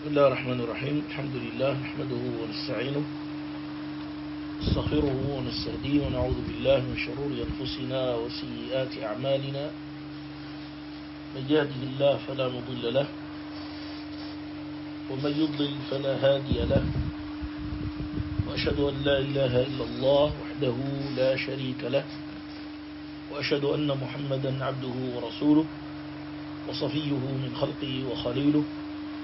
بسم الله الرحمن الرحيم. الحمد لله نحمده ونستعينه نستغفره ونستهديه ونعوذ بالله من شرور أنفسنا وسيئات أعمالنا. من يهده الله فلا مضل له ومن يضلل فلا هادي له. وأشهد أن لا إله إلا الله وحده لا شريك له وأشهد أن محمدا عبده ورسوله وصفيه من خلقه وخليله.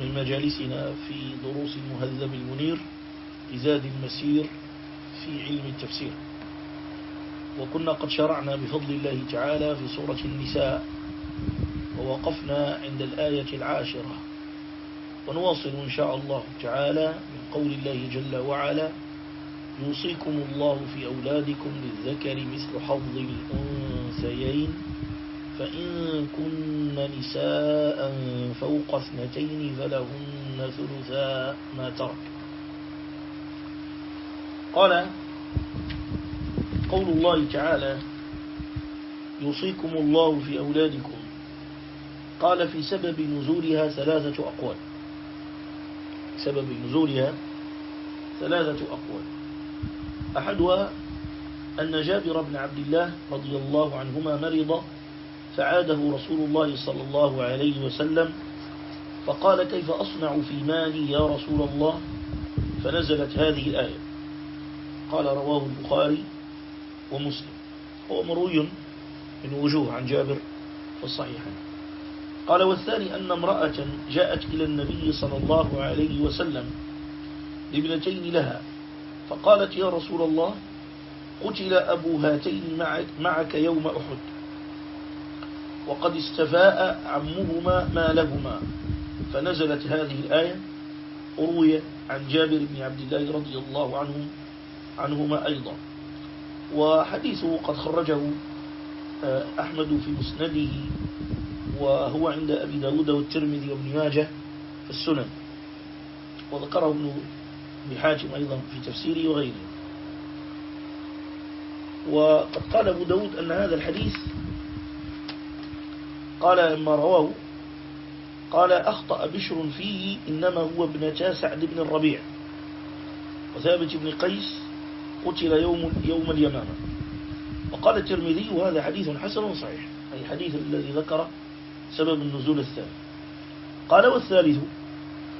من مجالسنا في دروس المهذب المنير لزاد المسير في علم التفسير. وكنا قد شرعنا بفضل الله تعالى في سورة النساء ووقفنا عند الآية العاشرة. ونواصل إن شاء الله تعالى من قول الله جل وعلا يوصيكم الله في أولادكم للذكر مثل حظ الأنثيين. فإن كن نساء فوق اثنتين فلهن ثلثا ما ترك. قال قول الله تعالى يوصيكم الله في أولادكم. قال في سبب نزولها ثلاثة أقوال. سبب نزولها ثلاثة أقوال. أحدها أن جابر بن عبد الله رضي الله عنهما مرض فعاده رسول الله صلى الله عليه وسلم فقال كيف أصنع في مالي يا رسول الله؟ فنزلت هذه الآية. قال رواه البخاري ومسلم. هو مروي من وجوه عن جابر في الصحيحين. قال والثاني أن امرأة جاءت إلى النبي صلى الله عليه وسلم لابنتين لها فقالت يا رسول الله قتل أبو هاتين معك, معك يوم أحد. وقد استفاء عمهما ما لهما. فنزلت هذه الآية أروي عن جابر بن عبد الله رضي الله عنه عنهما أيضا. وحديثه قد خرجه أحمد في مسنده وهو عند أبي داود والترمذي وابن ماجه في السنن. وذكره ابن بحاتم أيضا في تفسيره وغيره. وقد قال أبو داود أن هذا الحديث قال لما رواه؟ قال أخطأ بشر فيه إنما هو ابنتا سعد بن الربيع. وثابت بن قيس قتل يوم يوم اليمامة. وقال الترمذي وهذا حديث حسن صحيح أي حديث الذي ذكر سبب النزول الثاني. قال والثالث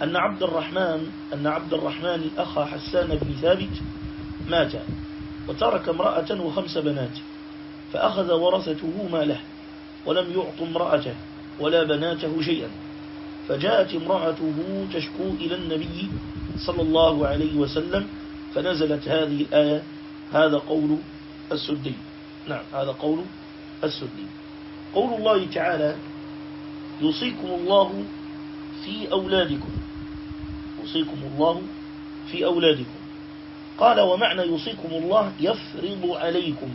أن عبد الرحمن أن عبد الرحمن أخا حسان بن ثابت مات وترك امرأة وخمس بنات فأخذ ورثته ماله ولم يعط امرأته ولا بناته شيئا. فجاءت امرأته تشكو إلى النبي صلى الله عليه وسلم فنزلت هذه الآية هذا قول السدي. نعم هذا قول السدي. قول الله تعالى يوصيكم الله في أولادكم. يوصيكم الله في أولادكم. قال ومعنى يوصيكم الله يفرض عليكم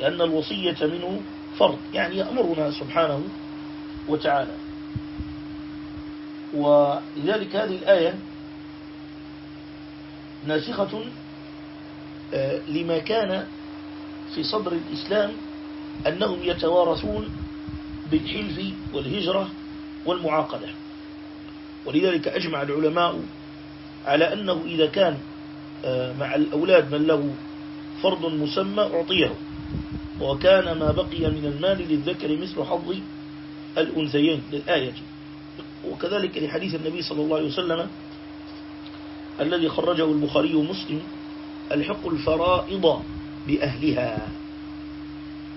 لأن الوصية منه فرض يعني يأمرنا سبحانه وتعالى. ولذلك هذه الآية ناسخة لما كان في صدر الإسلام أنهم يتوارثون بالحلف والهجرة والمعاقدة. ولذلك أجمع العلماء على أنه إذا كان مع الأولاد من له فرض مسمى أعطيه. وكان ما بقي من المال للذكر مثل حظ الأنثيين. للآية. وكذلك لحديث النبي صلى الله عليه وسلم الذي خرجه البخاري ومسلم ألحق الفرائض بأهلها.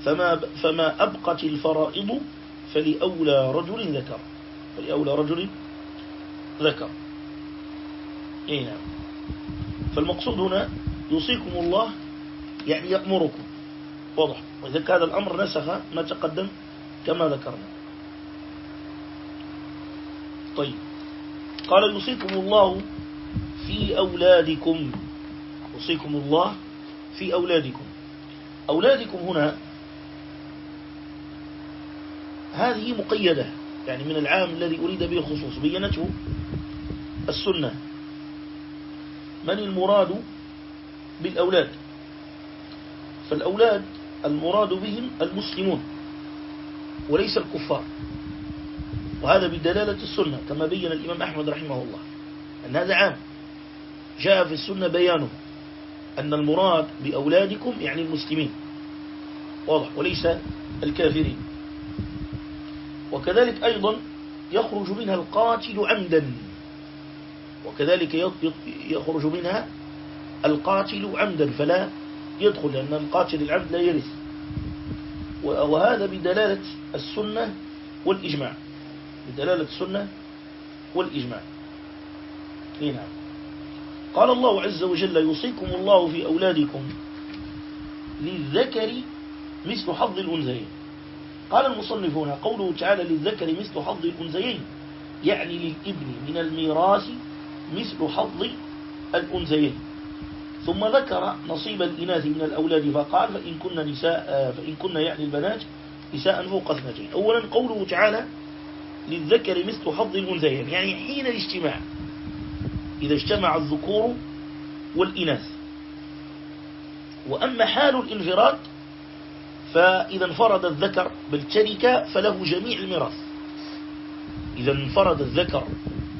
فما, فما أبقت الفرائض فلأولى رجل ذكر. فلأولى رجل ذكر. اي نعم. فالمقصود هنا يوصيكم الله يعني يأمركم. واضح. وإذا كان الأمر نسخ ما تقدم كما ذكرنا. طيب. قال يوصيكم الله في أولادكم. يوصيكم الله في أولادكم. أولادكم هنا هذه مقيدة يعني من العام الذي أريد به الخصوص بينته السنة. من المراد بالأولاد؟ فالأولاد المراد بهم المسلمون وليس الكفار. وهذا بدلالة السنة كما بين الإمام أحمد رحمه الله أن هذا عام. جاء في السنة بيانه أن المراد بأولادكم يعني المسلمين. واضح وليس الكافرين. وكذلك أيضا يخرج منها القاتل عمدا. وكذلك يخرج منها القاتل عمدا فلا يدخل لأن القاتل العمد لا يرث. وهذا بدلالة السنة والإجماع. بدلالة السنة والإجماع. نعم. قال الله عز وجل يوصيكم الله في أولادكم للذكر مثل حظ الأنثيين. قال المصنف هنا قوله تعالى للذكر مثل حظ الأنثيين يعني للإبن من الميراث مثل حظ الأنثيين. ثم ذكر نصيب الإناث من الأولاد فقال فإن كن نساء فإن كن يعني البنات نساء فوق اثنتين. أولا قوله تعالى للذكر مثل حظ الأنثيين يعني حين الاجتماع. إذا اجتمع الذكور والإناث. وأما حال الانفراد فإذا انفرد الذكر بالتركة فله جميع الميراث. إذا انفرد الذكر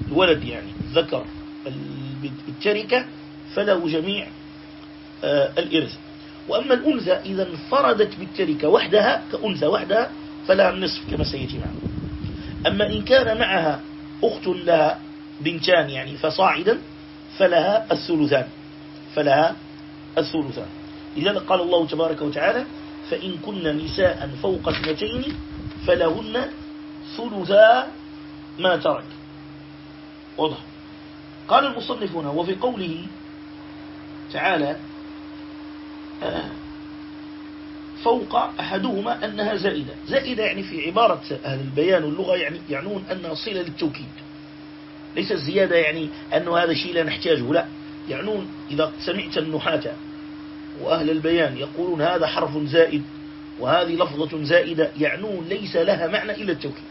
الولد يعني الذكر بالتركة فله جميع آه، الإرث. وأما الأنثى إذا انفردت بالتركة وحدها كأنثى وحدها فلها النصف كما سيأتي معنا أما إن كان معها أخت لها بنتان يعني فصاعدا فلها الثلثان. فلها الثلثان. لذلك قال الله تبارك وتعالى فإن كن نساء فوق اثنتين فلهن ثلثا ما ترك. واضح. قال المصنف هنا وفي قوله تعالى آه، فوق أحدهما أنها زائدة. زائدة يعني في عبارة أهل البيان واللغة يعني يعنون أنها صلة للتوكيد. ليس الزيادة يعني أنه هذا شيء لا نحتاجه لا. يعنون إذا سمعت النحاة وأهل البيان يقولون هذا حرف زائد وهذه لفظة زائدة يعنون ليس لها معنى إلا التوكيد.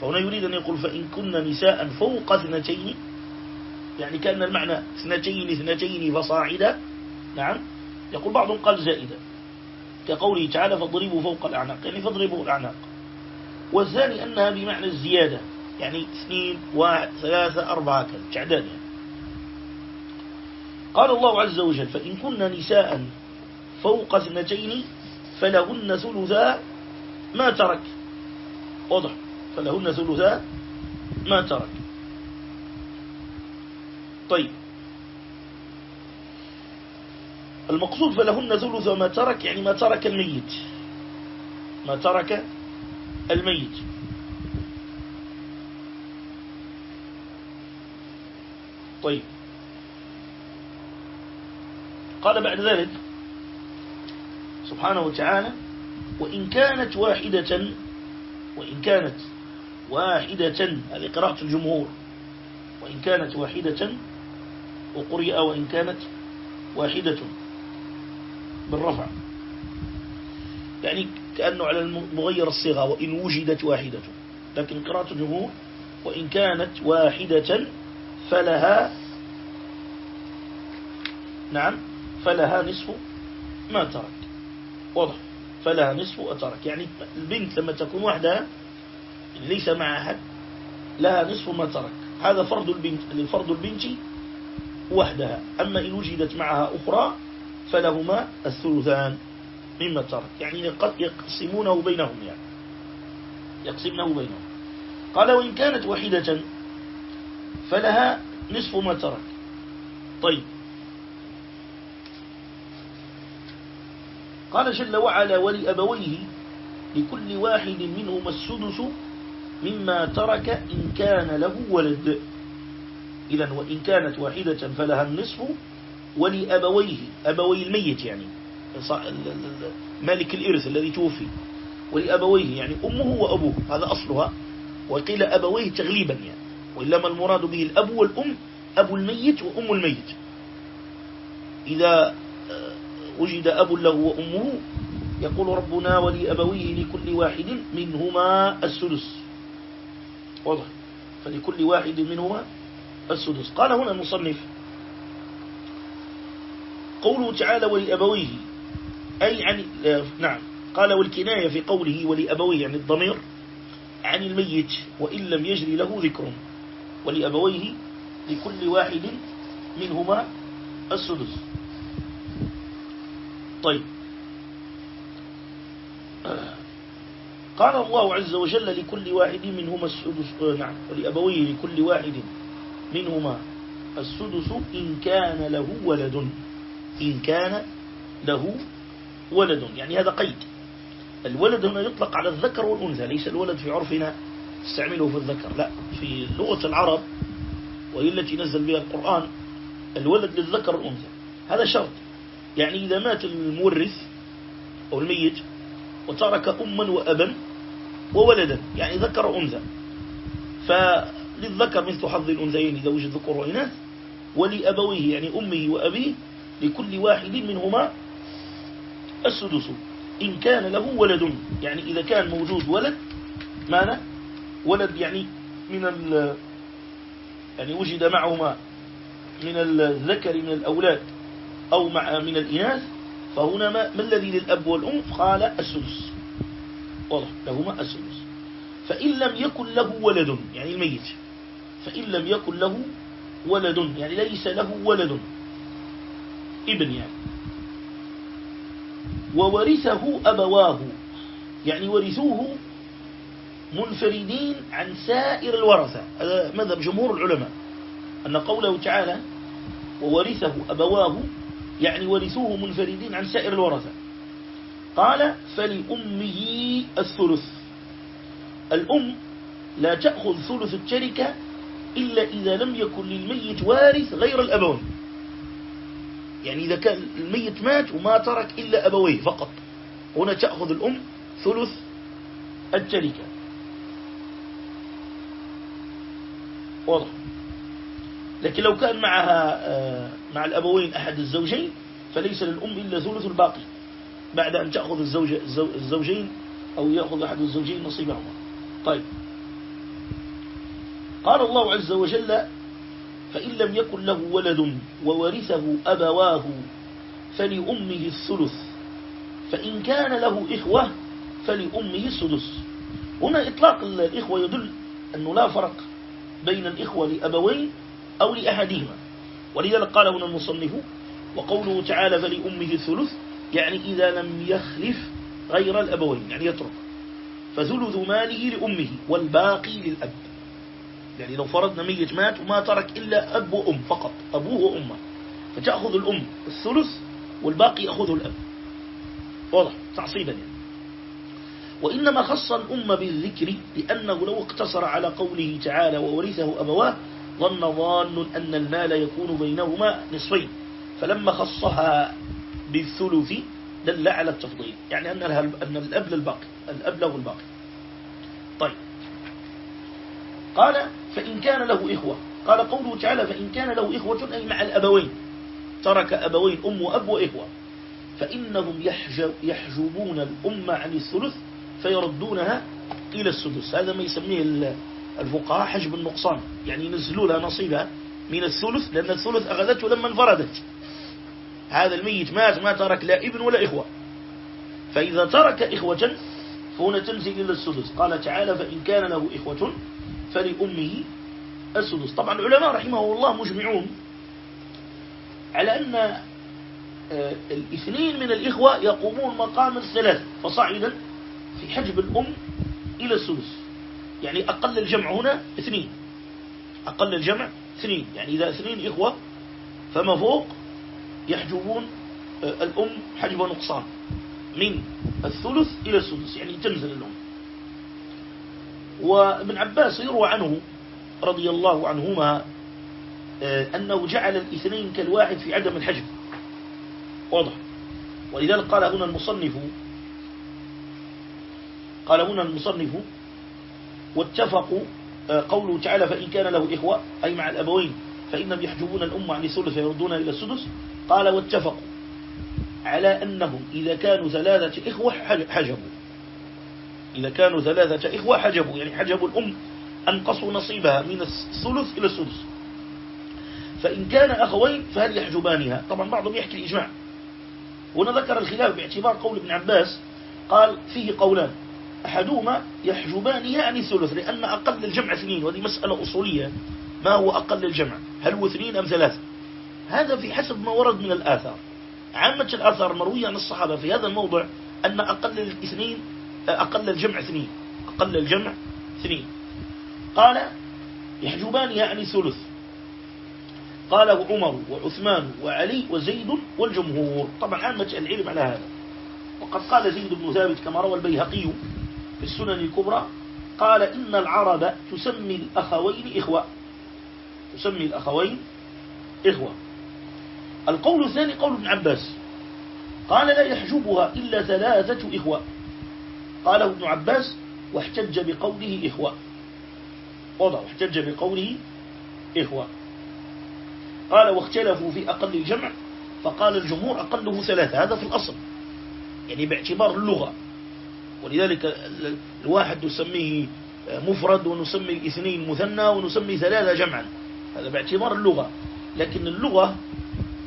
فهنا يريد أن يقول فإن كنا نساء فوق اثنتين يعني كأن المعنى اثنتين اثنتين فصاعدة نعم يقول بعضهم قال زائدة. كقوله تعالى فاضربوا فوق الأعناق. يعني فاضربوا الأعناق. والثاني أنها بمعنى الزيادة. يعني اثنين واحد ثلاثة أربعة كذا تعداد يعني. قال الله عز وجل فإن كنا نساء فوق اثنتين فلهن ثلثا ما ترك. واضح. فلهن ثلثا ما ترك. طيب. المقصود فلهن ثلث ما ترك يعني ما ترك الميت. ما ترك الميت. طيب. قال بعد ذلك سبحانه وتعالى وإن كانت واحدة وإن كانت واحدة هذه قراءة الجمهور. وإن كانت واحدة وقرئ وإن كانت واحدة. بالرفع. يعني كأنه على المغير الصيغة وإن وجدت واحدة. لكن قراءة الجمهور وإن كانت واحدة فلها نعم فلها نصف ما ترك. واضح. فلها نصف أترك يعني البنت لما تكون وحدها ليس معها أحد لها نصف ما ترك. هذا فرض البنت للفرض البنت وحدها. أما إن وجدت معها أخرى فلهما الثلثان مما ترك. يعني يقسمونه بينهم يعني. يقسمونه بينهم. قال وإن كانت واحدة فلها نصف ما ترك. طيب. قال جل وعلا ولأبويه لكل واحد منهما السدس مما ترك إن كان له ولد. إذا وإن كانت واحدة فلها النصف ولأبويه أبوي الميت يعني مالك الإرث الذي توفي ولأبويه يعني أمه وأبوه هذا أصلها وقيل أبويه تغليبا يعني وإلا ما المراد به الأب والأم أبو الميت وأم الميت. إذا آه، وجد أب له وأمه يقول ربنا ولأبويه لكل واحد منهما السدس. واضح. فلكل واحد منهما السدس. قال هنا المصنف قوله تعالى ولأبويه أي عن نعم. قال والكناية في قوله ولأبويه يعني الضمير عن الميت وإن لم يجري له ذكر. ولأبويه لكل واحد منهما السدس. طيب. قال الله عز وجل لكل واحد منهما السدس آه، نعم. ولأبويه لكل واحد منهما السدس إن كان له ولد. إن كان له ولد. يعني هذا قيد. الولد هنا يطلق على الذكر والأنثى. ليس الولد في عرفنا استعمله في الذكر. لا في لغة العرب وهي التي نزل بها القرآن الولد للذكر والأنثى. هذا شرط. يعني إذا مات المورث أو الميت وترك أما وأبا وولدا يعني ذكر وأنثى فللذكر مثل حظ الأنثيين إذا وجد ذكر وإناث ولأبويه يعني أمه وأبيه لكل واحد منهما السدس إن كان له ولد. يعني إذا كان موجود ولد ماذا ولد يعني من ال يعني وجد معهما من الذكر من الأولاد أو مع من الإناث فهنا ما, ما الذي للأب والأم؟ قال السدس. واضح لهما السدس. فإن لم يكن له ولد يعني الميت فإن لم يكن له ولد يعني ليس له ولد. ابن يعني. وورثه أبواه. يعني ورثوه منفردين عن سائر الورثة. هذا مذهب جمهور العلماء. أن قوله تعالى وورثه أبواه يعني ورثوه منفردين عن سائر الورثة. قال فلأمه الثلث. الأم لا تأخذ ثلث التركة إلا إذا لم يكن للميت وارث غير الأبوين. يعني إذا كان الميت مات وما ترك إلا أبويه فقط. هنا تأخذ الأم ثلث التركة واضح. لكن لو كان معها آه، مع الأبوين أحد الزوجين فليس للأم إلا ثلث الباقي. بعد أن تأخذ الزوج الزوجين أو يأخذ أحد الزوجين نصيبهما. طيب. قال الله عز وجل فإن لم يكن له ولد وورثه أبواه فلأمه الثلث. فإن كان له إخوة فلأمه السدس. هنا إطلاق الإخوة يدل أنه لا فرق بين الإخوة لأبوين أو لأحدهما. ولذلك قال هنا المصنف وقوله تعالى فلأمه الثلث يعني إذا لم يخلف غير الأبوين يعني يترك. فثلث ماله لأمه والباقي للأب. يعني لو فرضنا ميت مات وما ترك إلا أب وأم فقط أبوه وأمه. فتأخذ الأم الثلث والباقي يأخذه الأب. واضح؟ تعصيبا يعني. وإنما خص الأم بالذكر لأنه لو اقتصر على قوله تعالى وورثه أبواه ظن ظان أن المال يكون بينهما نصفين. فلما خصها بالثلث دل على التفضيل. يعني أن أن الأب للباقي الأب له الباقي. طيب. قال فإن كان له إخوة. قال قوله تعالى فإن كان له إخوة أي مع الأبوين. ترك أبوين أم وأب وإخوة. فإنهم يحجبون الأمة عن الثلث فيردونها إلى السدس. هذا ما يسميه الفقهاء حجب النقصان. يعني ينزلوا لها نصيبها من الثلث لأن الثلث أخذته لما انفردت. هذا الميت مات ما ترك لا ابن ولا إخوة. فإذا ترك إخوة فهنا تنزل إلى السدس. قال تعالى فإن كان له إخوة فلأمه السدس. طبعا العلماء رحمه الله مجمعون على أن آه، الاثنين من الإخوة يقومون مقام الثلاث فصعدا في حجب الأم إلى السدس. يعني أقل الجمع هنا اثنين. أقل الجمع اثنين. يعني إذا اثنين إخوة فما فوق يحجبون آه، الأم حجب نقصان من الثلث إلى السدس. يعني تنزل الأم. وابن عباس يروى عنه رضي الله عنهما آه، أنه جعل الاثنين كالواحد في عدم الحجب واضح. ولذلك قال هنا المصنف قال هنا المصنف واتفقوا آه، قوله تعالى فإن كان له إخوة أي مع الأبوين فإنهم يحجبون الأمة عن الثلث فيردونها إلى السدس قال واتفقوا على أنهم إذا كانوا ثلاثة إخوة حجبوا. إذا كانوا ثلاثة إخوة حجبوا يعني حجبوا الأم أنقصوا نصيبها من الثلث إلى السدس. فإن كان أخوين فهل يحجبانها؟ طبعا بعضهم يحكي الإجماع. هنا ذكر الخلاف باعتبار قول ابن عباس قال فيه قولان أحدهما يحجبانها عن الثلث لأن أقل الجمع اثنين وهذه مسألة أصولية. ما هو أقل الجمع هل هو اثنين أم ثلاثة؟ هذا في حسب ما ورد من الآثار. عامة الآثار المروية عن الصحابة في هذا الموضع أن أقل الاثنين أقل الجمع اثنين. أقل الجمع اثنين. قال يحجبانها عن الثلث قاله عمر وعثمان وعلي وزيد والجمهور. طبعا عامة العلم على هذا. وقد قال زيد بن ثابت كما روى البيهقي في السنن الكبرى قال إن العرب تسمي الأخوين إخوة. تسمي الأخوين إخوة. القول الثاني قول ابن عباس. قال لا يحجبها إلا ثلاثة إخوة. قاله ابن عباس واحتج بقوله إخوة وضع واحتج بقوله إخوة قال واختلفوا في أقل الجمع فقال الجمهور أقله ثلاثة هذا في الأصل. يعني باعتبار اللغة. ولذلك الواحد نسميه مفرد ونسمي الاثنين مثنى ونسمي ثلاثة جمعا. هذا باعتبار اللغة. لكن اللغة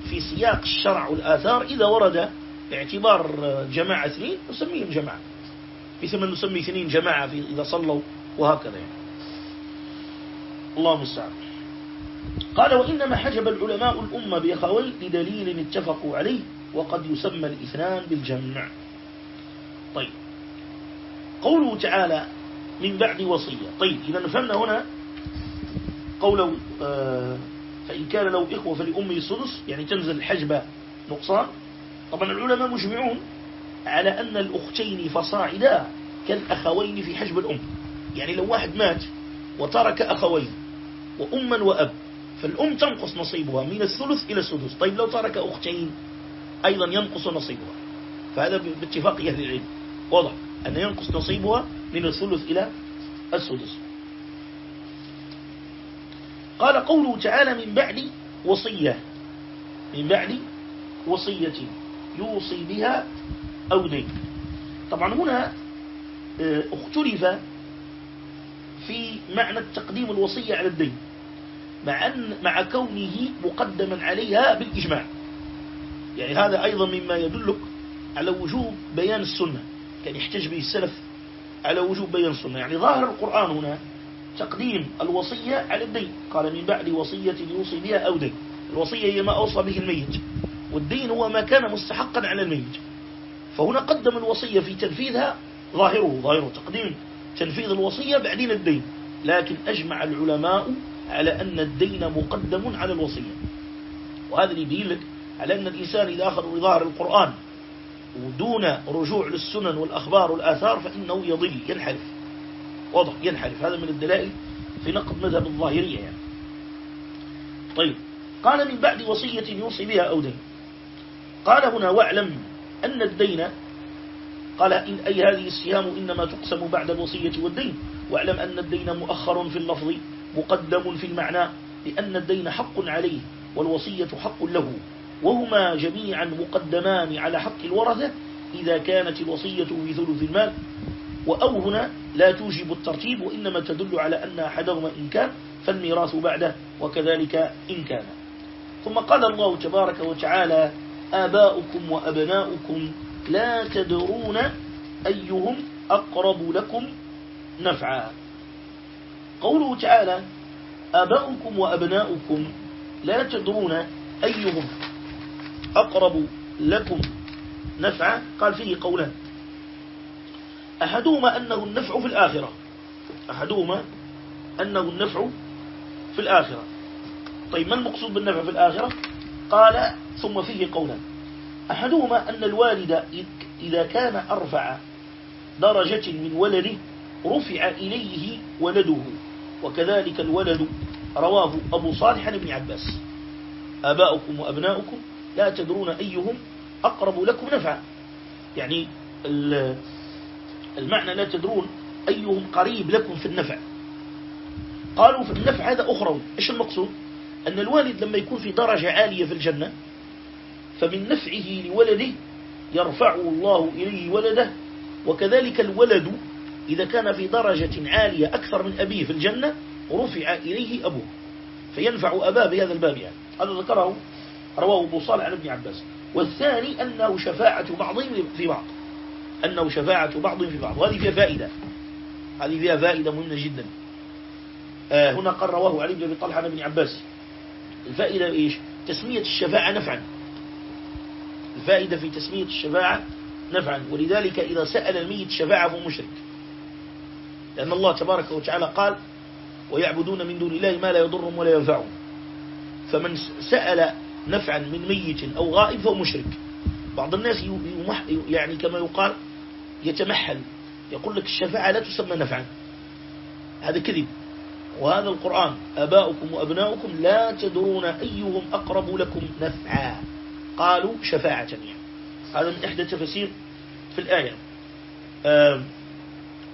في سياق الشرع والآثار إذا ورد باعتبار جماعة اثنين نسميهم جماعة مثل ما نسمي اثنين جماعة في إذا صلوا وهكذا يعني. الله المستعان. قال وإنما حجب العلماء الأمة بأخوين لدليل اتفقوا عليه وقد يسمى الإثنان بالجمع. طيب. قوله تعالى من بعد وصية. طيب إذا نفهمنا هنا قوله آه فإن كان له إخوة فلأمه السدس يعني تنزل الحجبة نقصان. طبعا العلماء مجمعون. على أن الأختين فصاعدا كالأخوين في حجب الأم. يعني لو واحد مات وترك أخوين وأما وأب فالأم تنقص نصيبها من الثلث إلى السدس. طيب لو ترك أختين أيضا ينقص نصيبها. فهذا باتفاق أهل العلم. واضح أن ينقص نصيبها من الثلث إلى السدس. قال قوله تعالى من بعد وصية. من بعد وصية يوصي بها أو دين طبعا هنا آه، اختلف في معنى تقديم الوصية على الدين مع, أن مع كونه مقدما عليها بالإجماع. يعني هذا أيضا مما يدلك على وجوب بيان السنة كان يحتج به السلف على وجوب بيان السنة. يعني ظاهر القرآن هنا تقديم الوصية على الدين. قال من بعد وصية يوصي بها أو دين. الوصية هي ما أوصى به الميت والدين هو ما كان مستحقا على الميت. فهنا قدم الوصية في تنفيذها ظاهره ظاهره تقديم تنفيذ الوصية بعدين الدين. لكن أجمع العلماء على أن الدين مقدم على الوصية. وهذا اللي يبين لك على أن الإنسان إذا أخذ بظاهر القرآن ودون رجوع للسنن والأخبار والآثار فإنه يضل ينحرف. واضح ينحرف. هذا من الدلائل في نقد مذهب الظاهرية يعني. طيب قال من بعد وصية يوصي بها أو دين. قال هنا واعلم أن الدين قال إن أي هذه السهام إنما تقسم بعد الوصية والدين. واعلم أن الدين مؤخر في اللفظ مقدم في المعنى لأن الدين حق عليه والوصية حق له وهما جميعا مقدمان على حق الورثة إذا كانت الوصية في ثلث المال. وأو هنا لا توجب الترتيب وإنما تدل على أن أحدهما إن كان فالميراث بعده وكذلك إن كان. ثم قال الله تبارك وتعالى آباؤكم وأبناؤكم لا تدرون أيهم أقرب لكم نفعا. قوله تعالى آباؤكم وأبناؤكم لا تدرون أيهم أقرب لكم نفعا. قال فيه قولان أحدهما أنه النفع في الآخرة. أحدهما أنه النفع في الآخرة. طيب ما المقصود بالنفع في الآخرة؟ قال ثم فيه قولا. أحدهما أن الوالد إذا كان أرفع درجة من ولده رفع إليه ولده وكذلك الولد رواه أبو صالح بن عباس. آباؤكم وأبناؤكم لا تدرون أيهم أقرب لكم نفعا. يعني المعنى لا تدرون أيهم قريب لكم في النفع. قالوا في النفع هذا أخروي إيش المقصود؟ أن الوالد لما يكون في درجة عالية في الجنة فمن نفعه لولده يرفعه الله إليه ولده وكذلك الولد إذا كان في درجة عالية أكثر من أبيه في الجنة رفع إليه أبوه فينفع أباه بهذا الباب يعني. هذا ذكره رواه أبو صالح عن ابن عباس. والثاني أنه شفاعة بعضهم في بعض. أنه شفاعة بعضهم في بعض. وهذه فيها فائدة. هذه فيها فائدة مهمة جدا. آه هنا قال رواه علي بن أبي طلحة عن ابن عباس. الفائدة إيش؟ تسمية الشفاعة نفعا. الفائدة في تسمية الشفاعة نفعا. ولذلك إذا سأل الميت الشفاعة فهو مشرك. لأن الله تبارك وتعالى قال ويعبدون من دون الله ما لا يضرهم ولا ينفعهم. فمن سأل نفعا من ميت أو غائب فهو مشرك. بعض الناس يعني كما يقال يتمحل. يقول لك الشفاعة لا تسمى نفعا. هذا كذب. وهذا القرآن أباؤكم وأبناؤكم لا تدرون أيهم أقرب لكم نفعا. قالوا شفاعة يعني هذا من إحدى تفسير في الآية.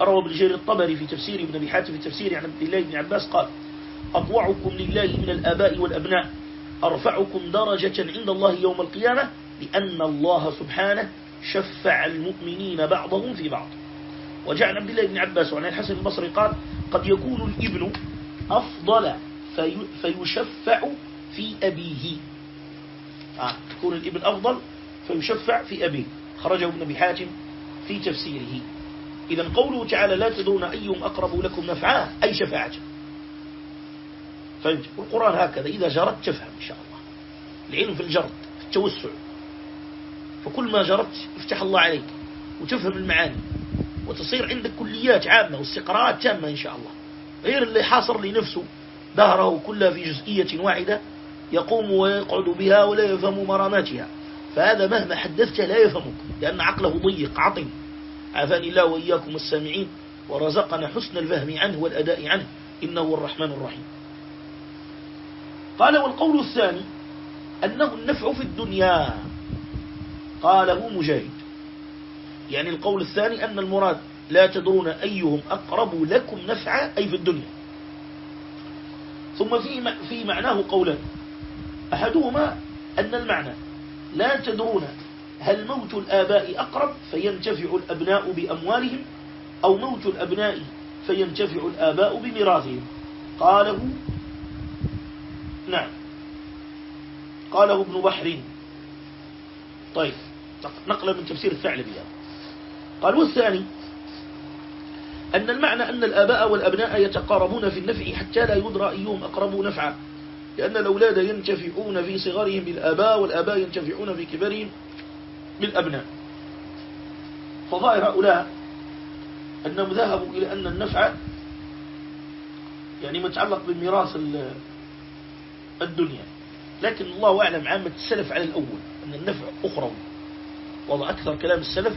أروى ابن جرير الطبري في تفسير ابن أبي حاتم في تفسير عن عبد الله بن عباس قال أطوعكم لله من الآباء والأبناء. أرفعكم درجة عند الله يوم القيامة لأن الله سبحانه شفع المؤمنين بعضهم في بعض. وجاء عن عبد الله بن عباس وعن الحسن البصري قال قد يكون الابن أفضل في فيشفع في أبيه. آه تكون الابن أفضل فيشفع في أبيه. خرجه ابن حاتم في تفسيره. إذا قوله تعالى لا تدرون أيهم أقرب لكم نفعا أي شفاعة؟ فهمت؟ القرآن هكذا إذا جرت تفهم إن شاء الله. العلم في الجرد في التوسع. فكل ما جرت يفتح الله عليك وتفهم المعاني. وتصير عندك كليات عامة واستقراءات تامة إن شاء الله. غير اللي حاصر لنفسه دهره كلها في جزئية واحدة يقوم ويقعد بها ولا يفهم مراماتها. فهذا مهما حدثته لا يفهمك لأن عقله ضيق عطم عافاني الله وإياكم السامعين ورزقنا حسن الفهم عنه والأداء عنه. إنه الرحمن الرحيم. قال والقول الثاني أنه النفع في الدنيا. قاله مجاهد. يعني القول الثاني أن المراد لا تدرون أيهم أقرب لكم نفعا أي في الدنيا. ثم في في معناه قولان. أحدهما أن المعنى لا تدرون هل موت الآباء أقرب فينتفع الأبناء بأموالهم أو موت الأبناء فينتفع الآباء بميراثهم. قاله نعم. قاله ابن بحر. طيب نقل من تفسير الثعلبي قال والثاني أن المعنى أن الآباء والأبناء يتقاربون في النفع حتى لا يدرى أيهم أقرب نفعا لأن الأولاد ينتفعون في صغرهم بالآباء والآباء ينتفعون في كبرهم بالأبناء. فظاهر هؤلاء أنهم ذهبوا إلى أن النفع يعني متعلق بالميراث الدنيا. لكن الله أعلم عامة السلف على الأول أن النفع أخروي وضع أكثر كلام السلف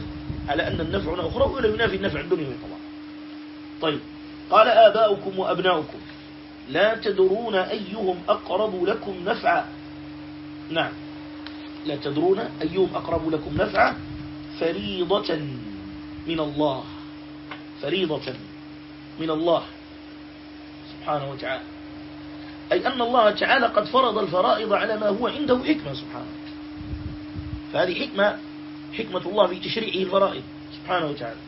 على أن النفع أخروي ولا ينافي النفع الدنيوي طبعا. طيب قال آباؤكم وأبناؤكم لا تدرون أيهم أقرب لكم نفعا. نعم لا تدرون أيهم أقرب لكم نفعا فريضة من الله. فريضة من الله سبحانه وتعالى. أي أن الله تعالى قد فرض الفرائض على ما هو عنده حكمة سبحانه فهذه حكمة حكمة الله في تشريعه الفرائض سبحانه وتعالى.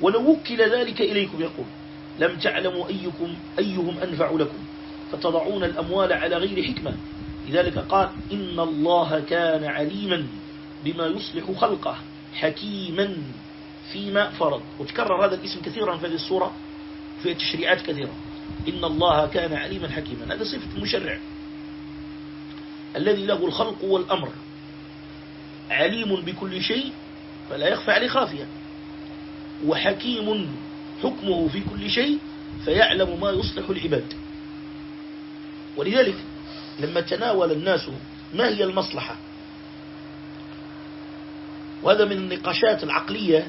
ولو وكل ذلك إليكم يقول لم تعلموا أيكم أيهم أنفع لكم. فتضعون الأموال على غير حكمة. لذلك قال إن الله كان عليما بما يصلح خلقه حكيما فيما فرض. وتكرر هذا الاسم كثيرا في هذه الصورة في التشريعات كثيرة. إن الله كان عليما حكيما. هذا صفة المشرع الذي له الخلق والأمر. عليم بكل شيء فلا يخفى عليه خافية. وحكيم حكمه في كل شيء فيعلم ما يصلح العباد. ولذلك لما تناول الناس ما هي المصلحة؟ وهذا من النقاشات العقلية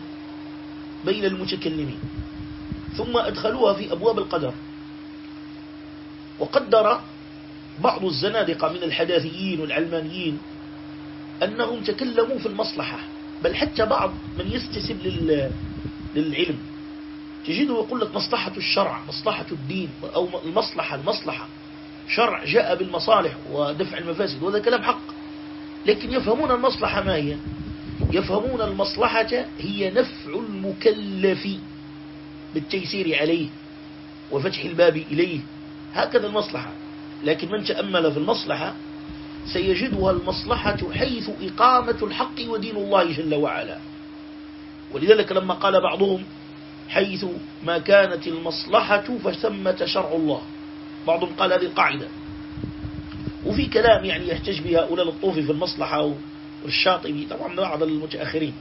بين المتكلمين. ثم أدخلوها في أبواب القدر. وقدر بعض الزنادقة من الحداثيين والعلمانيين أنهم تكلموا في المصلحة بل حتى بعض من يستسب للعلم. تجده يقول لك مصلحة الشرع مصلحة الدين أو المصلحة المصلحة. شرع جاء بالمصالح ودفع المفاسد وهذا كلام حق. لكن يفهمون المصلحة ما هي؟ يفهمون المصلحة هي نفع المكلف بالتيسير عليه وفتح الباب إليه. هكذا المصلحة. لكن من تأمل في المصلحة؟ سيجدها المصلحة حيث إقامة الحق ودين الله جل وعلا. ولذلك لما قال بعضهم حيث ما كانت المصلحة فثمة شرع الله. بعضهم قال هذه القاعدة وفي كلام يعني يحتج بها أولى الطوفي في المصلحة والشاطبي طبعا بعض المتأخرين.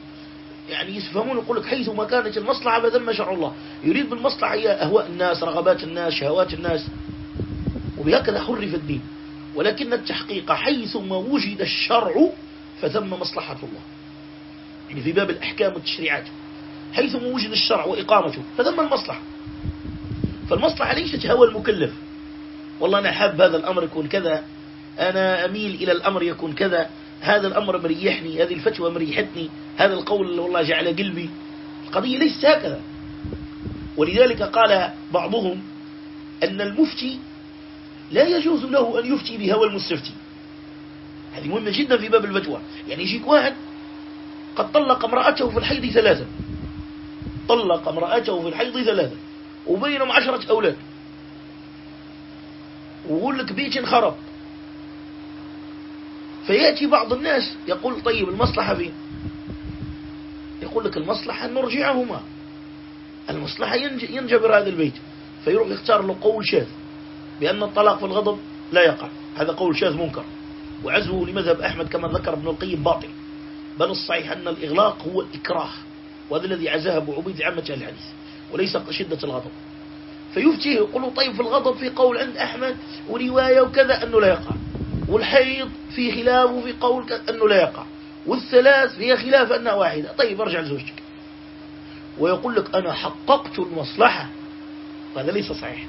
يعني يفهمون يقول لك حيث ما كانت المصلحة فثم شرع الله. يريد بالمصلحة هي أهواء الناس رغبات الناس شهوات الناس. وبهكذا حرف الدين ولكن التحقيق حيث ما وجد الشرع فثم مصلحة الله. يعني في باب الأحكام والتشريعات. حيث ما وجد الشرع وإقامته فثم المصلحة. فالمصلحة ليست هوى المكلف. والله أنا حاب هذا الأمر يكون كذا. أنا أميل إلى الأمر يكون كذا. هذا الأمر مريحني. هذه الفتوى مريحتني. هذا القول والله جعل قلبي. القضية ليست هكذا. ولذلك قال بعضهم أن المفتي لا يجوز له أن يفتي بهوى المستفتي. هذه مهمة جدا في باب الفتوى. يعني يجيك واحد قد طلق امرأته في الحيض ثلاثا. طلق امرأته في الحيض ثلاثا. وبينهم عشرة أولاد. ويقول لك بيت خرب فيأتي بعض الناس يقول طيب المصلحة فين؟ يقول لك المصلحة نرجعهما. المصلحة ينجبر هذا البيت. فيروح يختار له قول شاذ. بأن الطلاق في الغضب لا يقع. هذا قول شاذ منكر. وعزوه لمذهب أحمد كما ذكر ابن القيم باطل. بل الصحيح أن الإغلاق هو الإكراه. وهذا الذي عزاه أبو عبيد عامة الحديث. وليس شدة الغضب. فيفتيه يقول له طيب في الغضب في قول عند أحمد ورواية وكذا أنه لا يقع. والحيض في خلاف وفي قول أنه لا يقع. والثلاث فيها خلاف أنها واحدة. طيب ارجع لزوجتك. ويقول لك أنا حققت المصلحة. هذا ليس صحيح.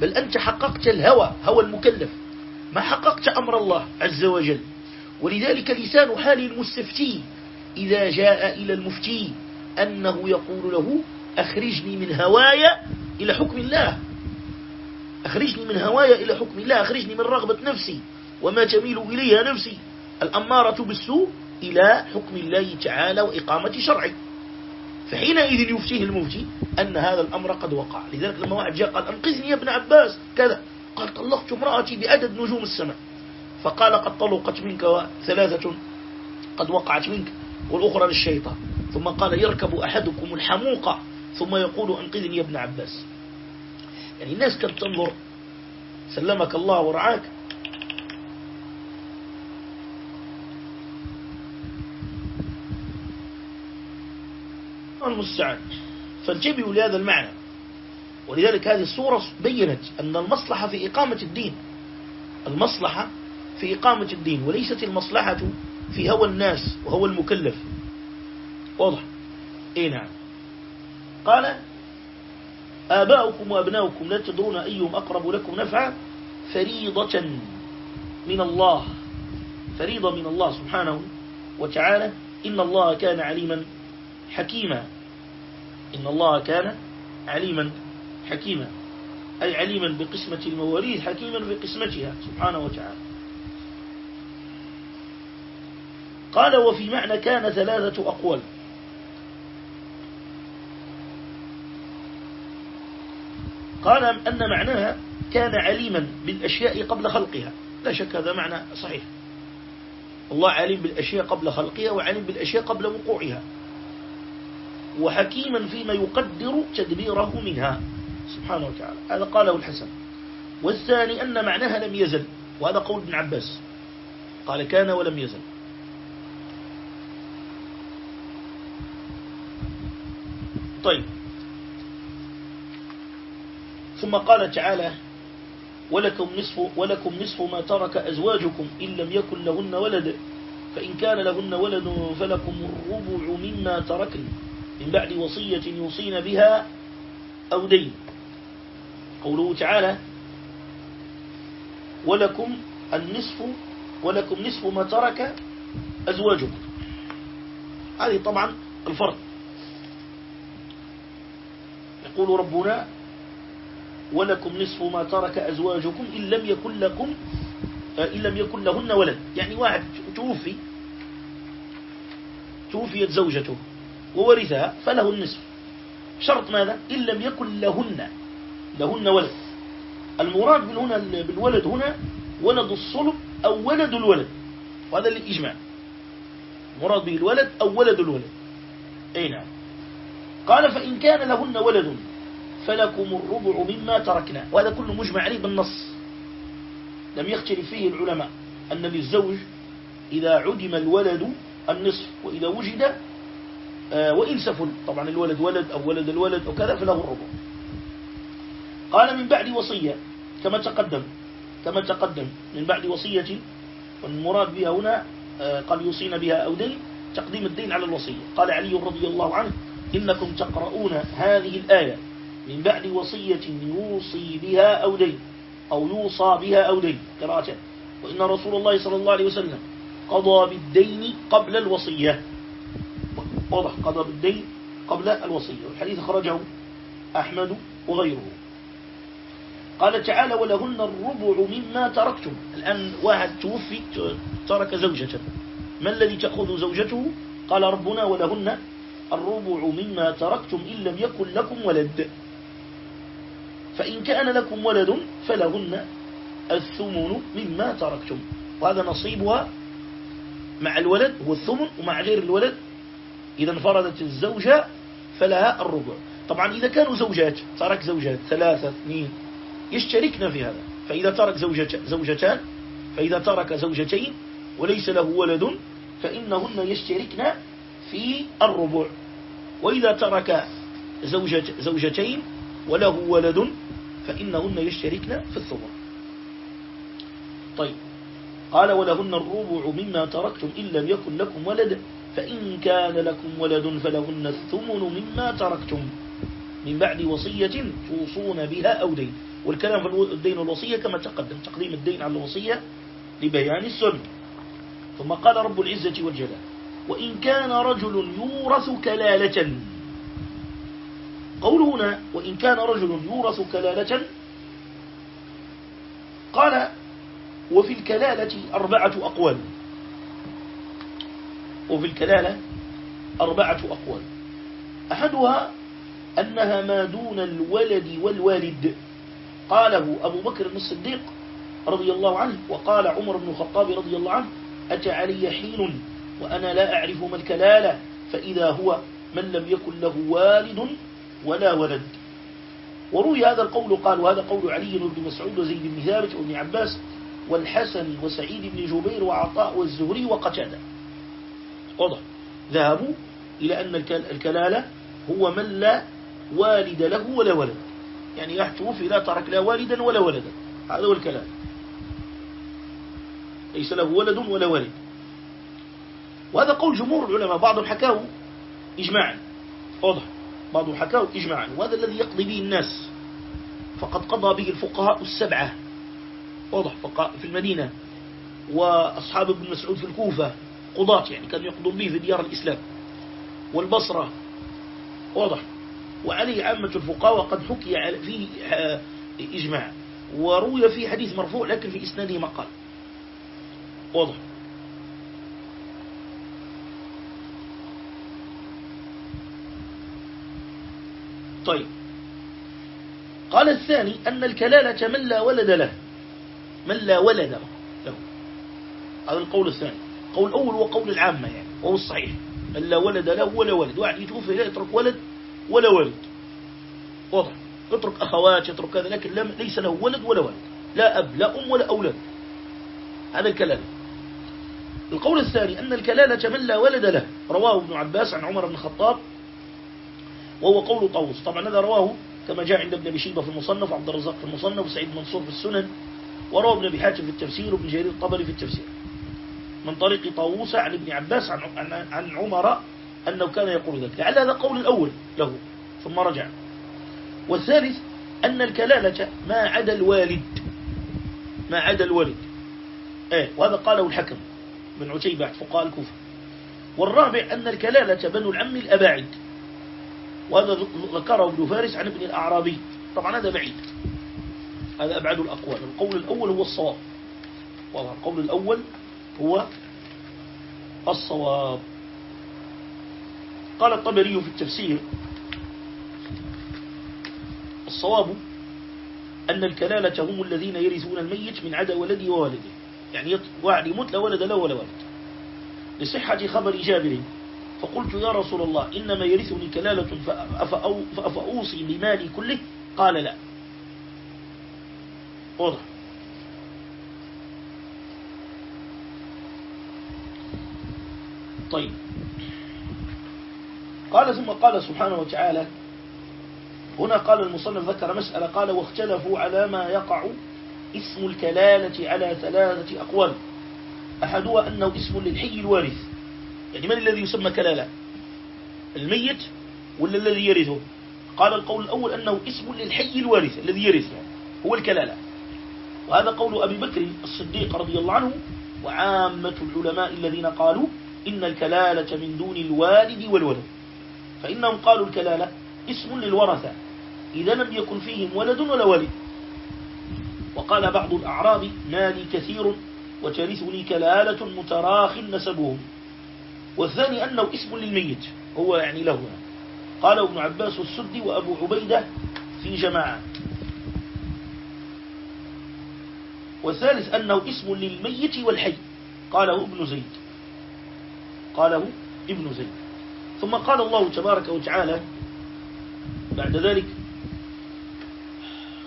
بل أنت حققت الهوى هوى المكلف. ما حققت أمر الله عز وجل. ولذلك لسان حال المستفتي إذا جاء إلى المفتي أنه يقول له أخرجني من هوايا إلى حكم الله. أخرجني من هوايا إلى حكم الله أخرجني من رغبة نفسي وما تميل إليها نفسي. الأمارة بالسوء إلى حكم الله تعالى وإقامة شرعه. فحينئذ يفتيه المفتي أن هذا الأمر قد وقع. لذلك لما واحد جاء قال أنقذني يا ابن عباس كذا قال طلقت امرأتي بعدد نجوم السماء. فقال قد طلقت منك ثلاثة قد وقعت منك والأخرى للشيطان. ثم قال يركب أحدكم الحموقة ثم يقول أنقذني يا ابن عباس. يعني الناس كانت تنظر سلمك الله ورعاك المستعان؟ فانتبهوا لهذا المعنى. ولذلك هذه الصورة بينت أن المصلحة في إقامة الدين. المصلحة في إقامة الدين وليست المصلحة في هوى الناس وهو المكلف. واضح؟ إي نعم. قال آباؤكم وأبناؤكم لا تدرون أيهم أقرب لكم نفعا فريضة من الله. فريضة من الله سبحانه وتعالى. إن الله كان عليما حكيما. إن الله كان عليما حكيما. أي عليما بقسمة المواريث حكيما في قسمتها سبحانه وتعالى. قال وفي معنى كان ثلاثة أقوال. قال أن معناها كان عليما بالأشياء قبل خلقها. لا شك هذا معنى صحيح. الله عليم بالأشياء قبل خلقها وعليم بالأشياء قبل وقوعها. وحكيما فيما يقدر تدبيره منها. سبحانه وتعالى. هذا قاله الحسن. والثاني أن معناها لم يزل. وهذا قول ابن عباس. قال كان ولم يزل. طيب. ثم قال تعالى ولكم نصف, ولكم نصف ما ترك أزواجكم إن لم يكن لهن ولد فإن كان لهن ولد فلكم الربع مما تركن. من بعد وصية يوصين بها أو دين. قوله تعالى ولكم النصف ولكم نصف ما ترك أزواجكم. هذه طبعا الفرق. يقول ربنا ولكم نصف ما ترك أزواجكم إن لم يكن لكم إن لم يكن لهن ولد. يعني واحد توفي توفيت زوجته. وورثها فله النصف. شرط ماذا؟ إن لم يكن لهن لهن ولد. المراد هنا بالولد هنا ولد الصلب أو ولد الولد. وهذا الإجماع مراد به الولد أو ولد الولد. أي نعم. قال فإن كان لهن ولد فلكم الربع مما تركنا. وهذا كله مجمع عليه بالنص. لم يختلف فيه العلماء أن للزوج إذا عدم الولد النصف وإذا وجد وإن سفل طبعا الولد ولد أو ولد الولد أو كذا فله الربع. قال من بعد وصية كما تقدم كما تقدم من بعد وصية والمراد بها هنا آه، قال يوصين بها أو دين تقديم الدين على الوصية. قال علي رضي الله عنه إنكم تقرؤون هذه الآية من بعد وصية يوصي بها أو دين أو يوصى بها أو دين قراءة وإن رسول الله صلى الله عليه وسلم قضى بالدين قبل الوصية. واضح قضى بالدين قبل الوصية. والحديث خرجه أحمد وغيره. قال تعالى ولهن الربع مما تركتم. الآن واحد توفي ترك زوجته. ما الذي تأخذ زوجته؟ قال ربنا ولهن الربع مما تركتم إن لم يكن لكم ولد. فإن كان لكم ولد فلهن الثمن مما تركتم. وهذا نصيبها مع الولد هو الثمن ومع غير الولد إذا انفردت الزوجة فلها الربع. طبعا إذا كانوا زوجات ترك زوجات ثلاثة اثنين يشتركن في هذا. فإذا ترك زوجتان فإذا ترك زوجتين وليس له ولد فإنهن يشتركن في الربع. وإذا ترك زوجة زوجتين وله ولد فإنهن يشتركن في الثمن. طيب. قال ولهن الربع مما تركتم إن لم يكن لكم ولد. فإن كان لكم ولد فلهن الثمن مما تركتم من بعد وصية توصون بها أو دين. والكلام في الدين والوصية كما تقدم تقديم الدين على الوصية لبيان السنة ثم قال رب العزة والجلال وإن كان رجل يورث كلالة. قول هنا وإن كان رجل يورث كلالة قال وفي الكلالة أربعة أقوال. وفي الكلالة أربعة أقوال. أحدها أنها ما دون الولد والوالد. قاله أبو بكر الصديق رضي الله عنه وقال عمر بن الخطاب رضي الله عنه أتى علي حين وأنا لا أعرف ما الكلالة فإذا هو من لم يكن له والد ولا ولد. وروي هذا القول قال وهذا قول علي بن مسعود وزيد بن ثابت وابن عباس والحسن وسعيد بن جبير وعطاء والزهري وقتادة. واضح ذهبوا إلى أن الكلالة هو من لا والد له ولا ولد. يعني يحتوفي لا ترك لا والدا ولا ولدا. هذا هو الكلام ليس له ولد ولا ولد وهذا قول جمهور العلماء. بعضهم حكاه إجماعا. واضح. بعضهم حكاه إجماعا. وهذا الذي يقضي به الناس. فقد قضى به الفقهاء السبعة. واضح. في المدينة. وأصحاب ابن مسعود في الكوفة. قضاة يعني كانوا يقضون به في ديار الإسلام. والبصرة واضح. وعليه عامة الفقهاء وقد حكي فيه آه، إجماع. وروي في حديث مرفوع لكن في إسناده مقال واضح. طيب. قال الثاني أن الكلالة من لا ولد له. من لا ولد له. هذا القول الثاني. قول أول وقول العامة يعني وهو الصحيح. لا ولد له ولا ولد. واحد يتوفى لا يترك ولد ولا ولد. واضح. اترك أخوات يترك هذا لكن ليس له ولد ولا ولد. لا أب لا أم ولا أولاد. هذا الكلام. القول الثاني أن الكلالة من لا ولد له. رواه ابن عباس عن عمر بن الخطاب وهو قول طاووس. طبعا هذا رواه كما جاء عند ابن أبي شيبة في المصنف وعبد الرزاق في المصنف وسعيد منصور في السنن وروى ابن أبي حاتم في التفسير وابن جرير الطبري في التفسير. من طريق طاووس عن ابن عباس عن, عن عمر أنه كان يقول ذلك. لعل هذا قول الأول له ثم رجع. والثالث أن الكلالة ما عدا الوالد. ما عدا الوالد. إيه وهذا قاله الحكم بن عتيبة فقال الكوفة. والرابع أن الكلالة بنو العم الأباعد. وهذا ذكره ابن فارس عن ابن الأعرابي. طبعا هذا بعيد. هذا أبعد الأقوال. القول الأول هو الصواب. والله القول الأول هو الصواب. قال الطبري في التفسير الصواب أن الكلالة هم الذين يرثون الميت من عدا ولده ووالده. يعني واحد يموت لا ولد له ولا والد لصحة خبر جابر فقلت يا رسول الله إنما يرثني كلالة فأوصي بمالي كله؟ قال لا. واضح. طيب. قال ثم قال سبحانه وتعالى هنا قال المصنف ذكر مسألة قال واختلفوا على ما يقع اسم الكلالة على ثلاثة أقوال. أحدها أنه اسم للحي الوارث. يعني من الذي يسمى كلالة؟ الميت ولا الذي يرثه؟ قال القول الأول أنه اسم للحي الوارث الذي يرث يعني هو الكلالة. وهذا قول أبي بكر الصديق رضي الله عنه وعامة العلماء الذين قالوا إن الكلالة من دون الوالد والولد. فإنهم قالوا الكلالة اسم للورثة إذا لم يكن فيهم ولد ولا والد. وقال بعض الأعراب مالي كثير وترثني كلالة متراخ نسبهم. والثاني أنه اسم للميت هو يعني له. قال ابن عباس السدي وأبو عبيدة في جماعة. والثالث أنه اسم للميت والحي. قاله ابن زيد. قاله ابن زيد. ثم قال الله تبارك وتعالى بعد ذلك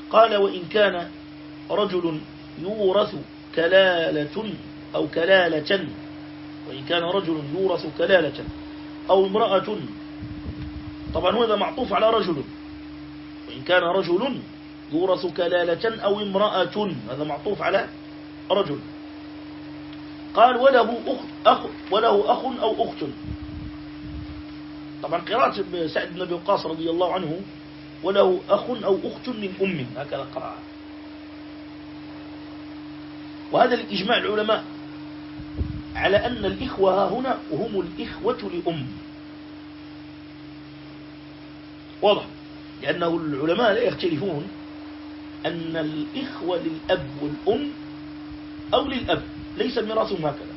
قال وإن كان رجل يورث كلالة أو كلالة وإن كان رجل يورث كلالة أو امرأة طبعا هذا معطوف على رجل. وإن كان رجل يورث كلالة أو امرأة هذا معطوف على رجل. قال وله أخ, أخ وله أخ أو أخت. طبعا قراءة سعد بن أبي وقاص رضي الله عنه وله أخ أو أخت من أم. هكذا قرأ. وهذا الإجماع العلماء على أن الإخوة هنا هم الإخوة لأم. واضح؟ لأنه العلماء لا يختلفون أن الإخوة للأب والأم أو للأب. ليس ميراثهم هكذا.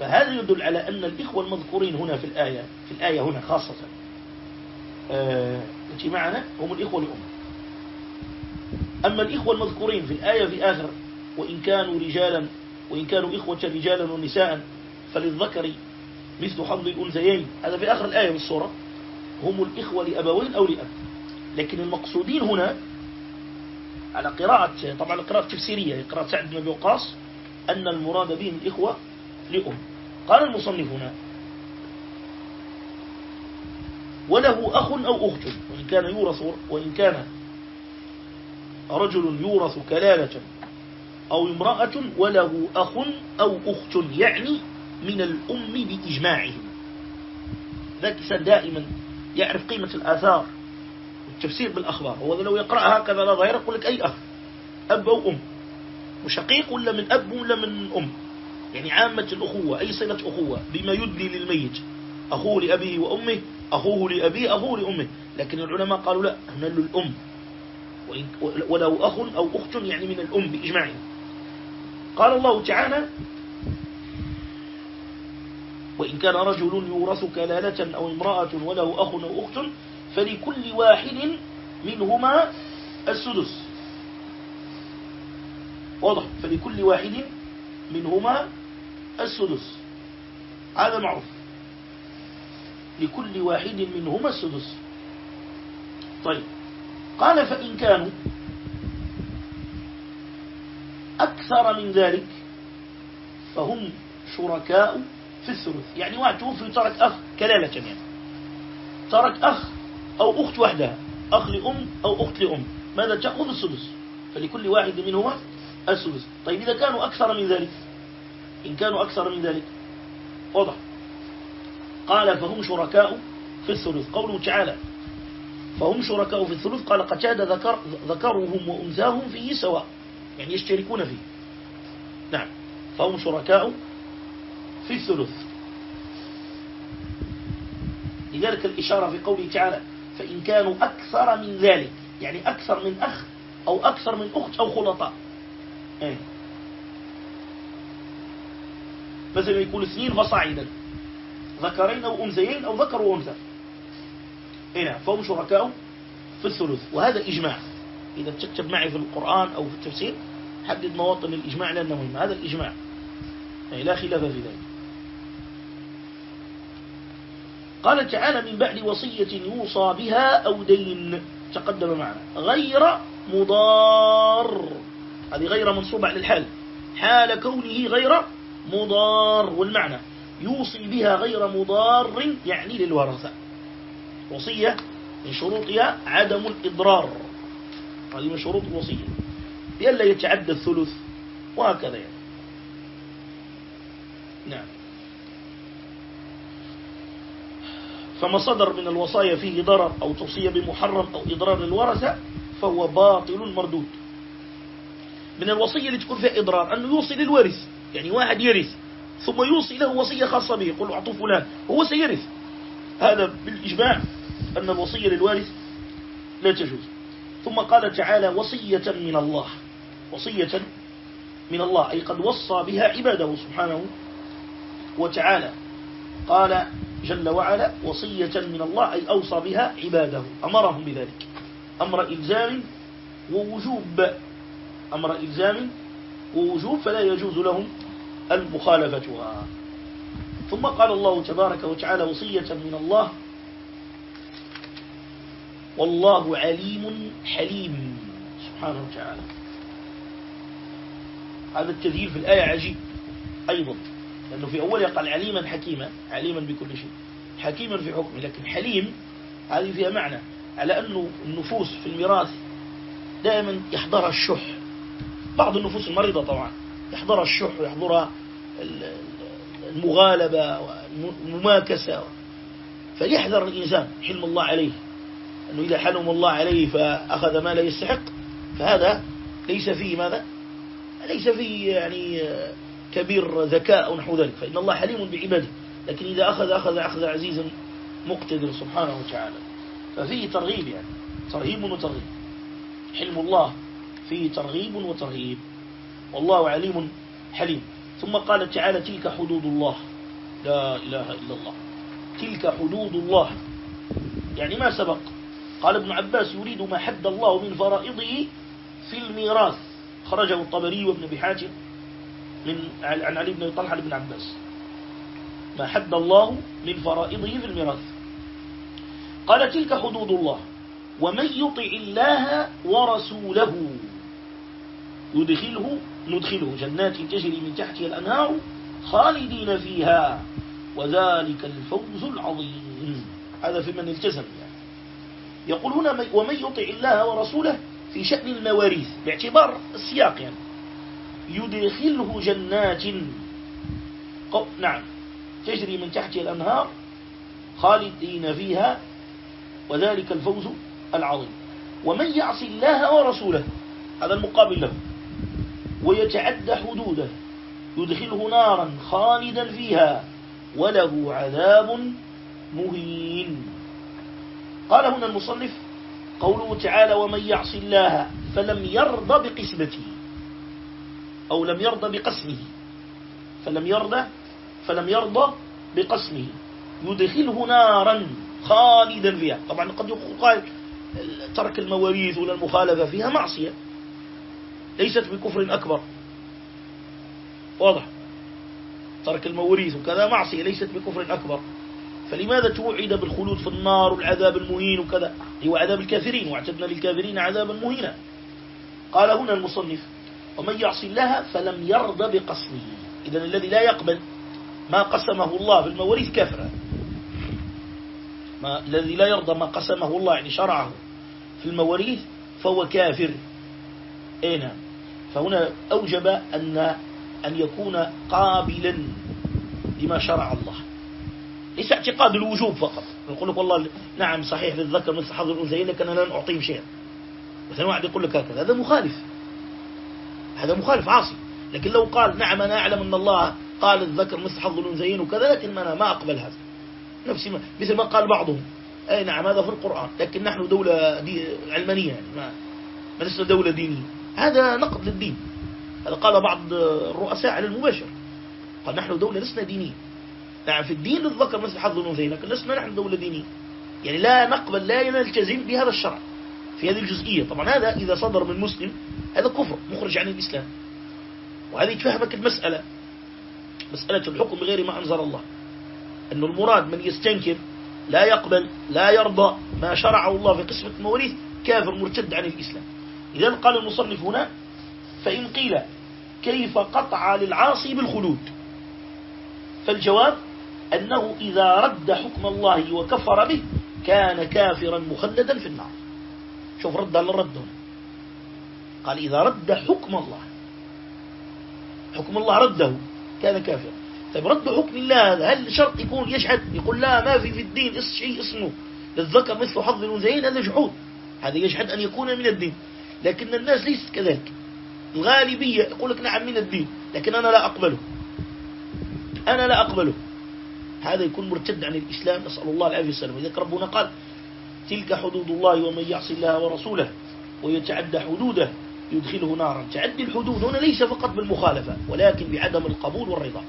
فهذا يدل على أن الإخوة المذكورين هنا في الآية في الآية هنا خاصة آه، التي معنا؟ هم الإخوة لأم أما الإخوة المذكورين في الآية في آخر وإن كانوا رجالا وإن كانوا إخوة رجالا ونساء فللذكر مثل حظ الأنثيين. هذا في آخر الآية بالصورة هم الإخوة لأبوين أو لأب. لكن المقصودين هنا على قراءة طبعا القراءة التفسيرية قراءة سعد بن أبي وقاص أن المراد بهم الإخوة لأم. قال المصنف هنا وله أخ أو أخت وإن كان يورث وإن كان رجل يورث كلالة أو امرأة وله أخ أو أخت يعني من الأم بإجماعهم. ذاك دائما يعرف قيمة الآثار. والتفسير بالأخبار. هو لو يقرأ هكذا لا ظاهر يقول لك أي أخ أب أو أم. وشقيق ولا من أب ولا من أم؟ يعني عامة الأخوة أي صلة أخوة؟ بما يدلي للميت. أخوه لأبيه وأمه أخوه لأبيه أخوه لأمه. لكن العلماء قالوا لا هنا للأم. ولو أخ أو أخت يعني من الأم بإجماعهم قال الله تعالى وإن كان رجل يورث كلالة أو امرأة وله أخ أو أخت فلكل واحد منهما السدس. واضح. فلكل واحد منهما السدس. هذا معروف. لكل واحد منهما السدس. طيب. قال فإن كانوا أكثر من ذلك فهم شركاء في الثلث. يعني واحد توفي ترك أخ كلالة يعني. ترك أخ أو أخت وحدها أخ لأم أو أخت لأم. ماذا تأخذ السدس. فلكل واحد منهما السدس. طيب إذا كانوا أكثر من ذلك إن كانوا أكثر من ذلك واضح. قال فهم شركاء في الثلث. قوله تعالى فهم شركاء في الثلث. قال قتاد ذكر ذكرهم وأنثاهم فيه سواء. يعني يشتركون فيه. نعم. فهم شركاء في الثلث. لذلك الإشارة في قوله تعالى فإن كانوا أكثر من ذلك يعني أكثر من أخ أو أكثر من أخت أو خلطاء. إيه. مثلا يكون اثنين فصاعدا ذكرين أو أنثيين أو ذكر وأنثى هنا فهم شركاء في الثلث وهذا إجماع. إذا تكتب معي في القرآن أو في التفسير حدد مواطن الإجماع لأنه مهم. هذا الإجماع. يعني لا خلاف في ذلك. قال تعالى من بعد وصية يوصى بها أو دين. تقدم معنا. غير مضار. هذه غير منصوبة على الحال. حال كونه غير مضار. والمعنى يوصي بها غير مضار يعني للورثة. وصية من شروطها عدم الإضرار. هذه من شروط الوصية. لئلا يتعدى الثلث. وهكذا يعني. نعم. فما صدر من الوصايا فيه ضرر أو توصية بمحرم أو إضرار للورثة فهو باطل مردود. من الوصية اللي تكون فيها إضرار أنه يوصي للورث يعني واحد يرث ثم يوصي له وصية خاصة به يقول له أعطوا فلان هو سيرث. هذا بالإجماع أن الوصية للوارث لا تجوز. ثم قال تعالى وصية من الله. وصية من الله أي قد وصى بها عباده سبحانه وتعالى. قال جل وعلا وصية من الله أي أوصى بها عباده أمرهم بذلك. أمر إلزام ووجوب أمر إلزام ووجوب فلا يجوز لهم المخالفتها ثم قال الله تبارك وتعالى وصية من الله والله عليم حليم. سبحانه وتعالى. هذا التذيير في الآية عجيب. أيضا. لأنه في أولها قال عليما حكيما عليما بكل شيء. حكيما في حكمه لكن حليم هذه فيها معنى. على أنه النفوس في الميراث دائما يحضرها الشح. بعض النفوس المريضة طبعا يحضرها الشح ويحضرها المغالبة والمماكسة. فليحذر الإنسان حلم الله عليه. أنه إذا حلم الله عليه فأخذ ما لا يستحق فهذا ليس فيه ماذا؟ ليس فيه يعني كبير ذكاء أو نحو ذلك. فإن الله حليم بعباده. لكن إذا أخذ أخذ أخذ عزيز مقتدر سبحانه وتعالى. ففيه ترغيب يعني. ترهيب وترغيب حلم الله. فيه ترغيب وترهيب. والله عليم حليم. ثم قال تعالى تلك حدود الله. لا إله إلا الله. تلك حدود الله. يعني ما سبق؟ قال ابن عباس يريد ما حد الله من فرائضه في الميراث. خرجه الطبري وابن بحاتم من عن علي بن طلحة بن عباس. ما حد الله من فرائضه في الميراث. قال تلك حدود الله. ومن يطع الله ورسوله يدخله ندخله جنات تجري من تحتها الأنهار خالدين فيها. وذلك الفوز العظيم. هذا في من التزم يعني. يقول هنا ومن يطع الله ورسوله في شأن المواريث باعتبار السياق يعني. يدخله جنات. نعم. تجري من تحتها الأنهار خالدين فيها وذلك الفوز العظيم. ومن يعصي الله ورسوله هذا المقابل له. ويتعدى حدوده يدخله نارا خالدا فيها وله عذاب مهين. قال هنا المصنف قوله تعالى ومن يعص الله فلم يرضى بقسمته. أو لم يرضى بقسمه. فلم يرضى فلم يرضى بقسمه. يدخله نارا خالدا فيها. طبعا قد يقال ترك المواريث ولا المخالفة فيها معصية. ليست بكفر أكبر. واضح؟ ترك الموريث وكذا معصية ليست بكفر أكبر. فلماذا توعد بالخلود في النار والعذاب المهين وكذا؟ هو عذاب الكافرين واعتدنا للكافرين عذابا مهينا. قال هنا المصنف ومن يعصي الله فلم يرضى بقسمه إذا الذي لا يقبل ما قسمه الله في المواريث كفر ما الذي لا يرضى ما قسمه الله يعني شرعه في المواريث فهو كافر. أي نعم. فهنا أوجب أن أن يكون قابلا لما شرع الله. ليس اعتقاد الوجوب فقط. نقول لك والله نعم صحيح للذكر مثل حظ الأنثيين لكن أنا لن أعطيهم شيئا. مثلا واحد يقول لك هكذا هذا مخالف. هذا مخالف عاصي. لكن لو قال نعم أنا أعلم أن الله قال الذكر مثل حظ الأنثيين وكذا لكن أنا ما أقبل هذا. نفسي ما مثل ما قال بعضهم. أي نعم هذا في القرآن لكن نحن دولة علمانية يعني ما ما لسنا دولة دينية. هذا نقد للدين. هذا قال بعض الرؤساء على المباشر. قال نحن دولة لسنا دينية. نعم في الدين للذكر مثل حظ الأنثيين لكن لسنا نحن دولة دينية. يعني لا نقبل لا نلتزم بهذا الشرع. في هذه الجزئية. طبعا هذا إذا صدر من مسلم هذا كفر مخرج عن الإسلام. وهذه تفهمك المسألة مسألة الحكم بغير ما أنزل الله. أن المراد من يستنكر لا يقبل لا يرضى ما شرعه الله في قسمة المواريث كافر مرتد عن الإسلام. إذا قال المصنف هنا فإن قيل كيف قطع للعاصي بالخلود؟ فالجواب أنه إذا رد حكم الله وكفر به كان كافرا مخلدا في النار. شوف رد على هنا قال إذا رد حكم الله. حكم الله رده. كان كافرا. طيب رد حكم الله هذا هل شرط يكون يشهد؟ يقول لا ما في في الدين شيء اسمه. للذكر مثل حظ الأنثيين هذا جحود هذا يشهد أن يكون من الدين. لكن الناس ليست كذلك. الغالبية يقول لك نعم من الدين لكن أنا لا أقبله. أنا لا أقبله. هذا يكون مرتد عن الإسلام. نسأل الله العافية والسلام. إذا ربنا قال تلك حدود الله ومن يعصي الله ورسوله ويتعدى حدوده يدخله نارا. تعدي الحدود هنا ليس فقط بالمخالفة ولكن بعدم القبول والرضا.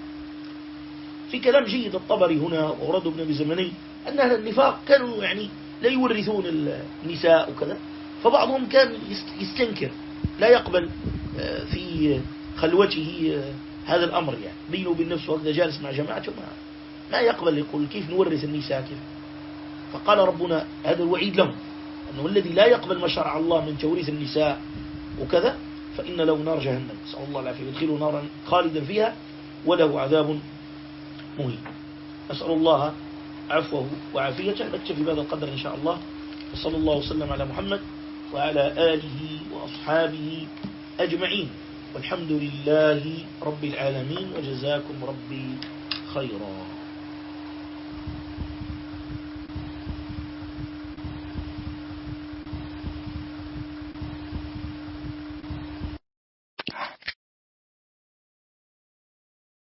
في كلام جيد الطبري هنا وأورده ابن بزمني أن أهل النفاق كانوا يعني لا يورثون النساء وكذا فبعضهم كان يستنكر لا يقبل آه، في خلوته آه، هذا الأمر يعني. بينه وبين نفسه وقت جالس مع جماعته ما, ما يقبل يقول كيف نورث النساء؟ كيف؟ فقال ربنا هذا الوعيد لهم أنه الذي لا يقبل ما شرع الله من توريث النساء وكذا فإن له نار جهنم. نسأل الله العافية. يدخله نارا خالدا فيها وله عذاب مهين. أسأل الله عفوه وعافيته. نكتفي بهذا القدر إن شاء الله. وصلى الله وسلم على محمد وعلى آله وأصحابه أجمعين. والحمد لله رب العالمين. وجزاكم ربي خيرا.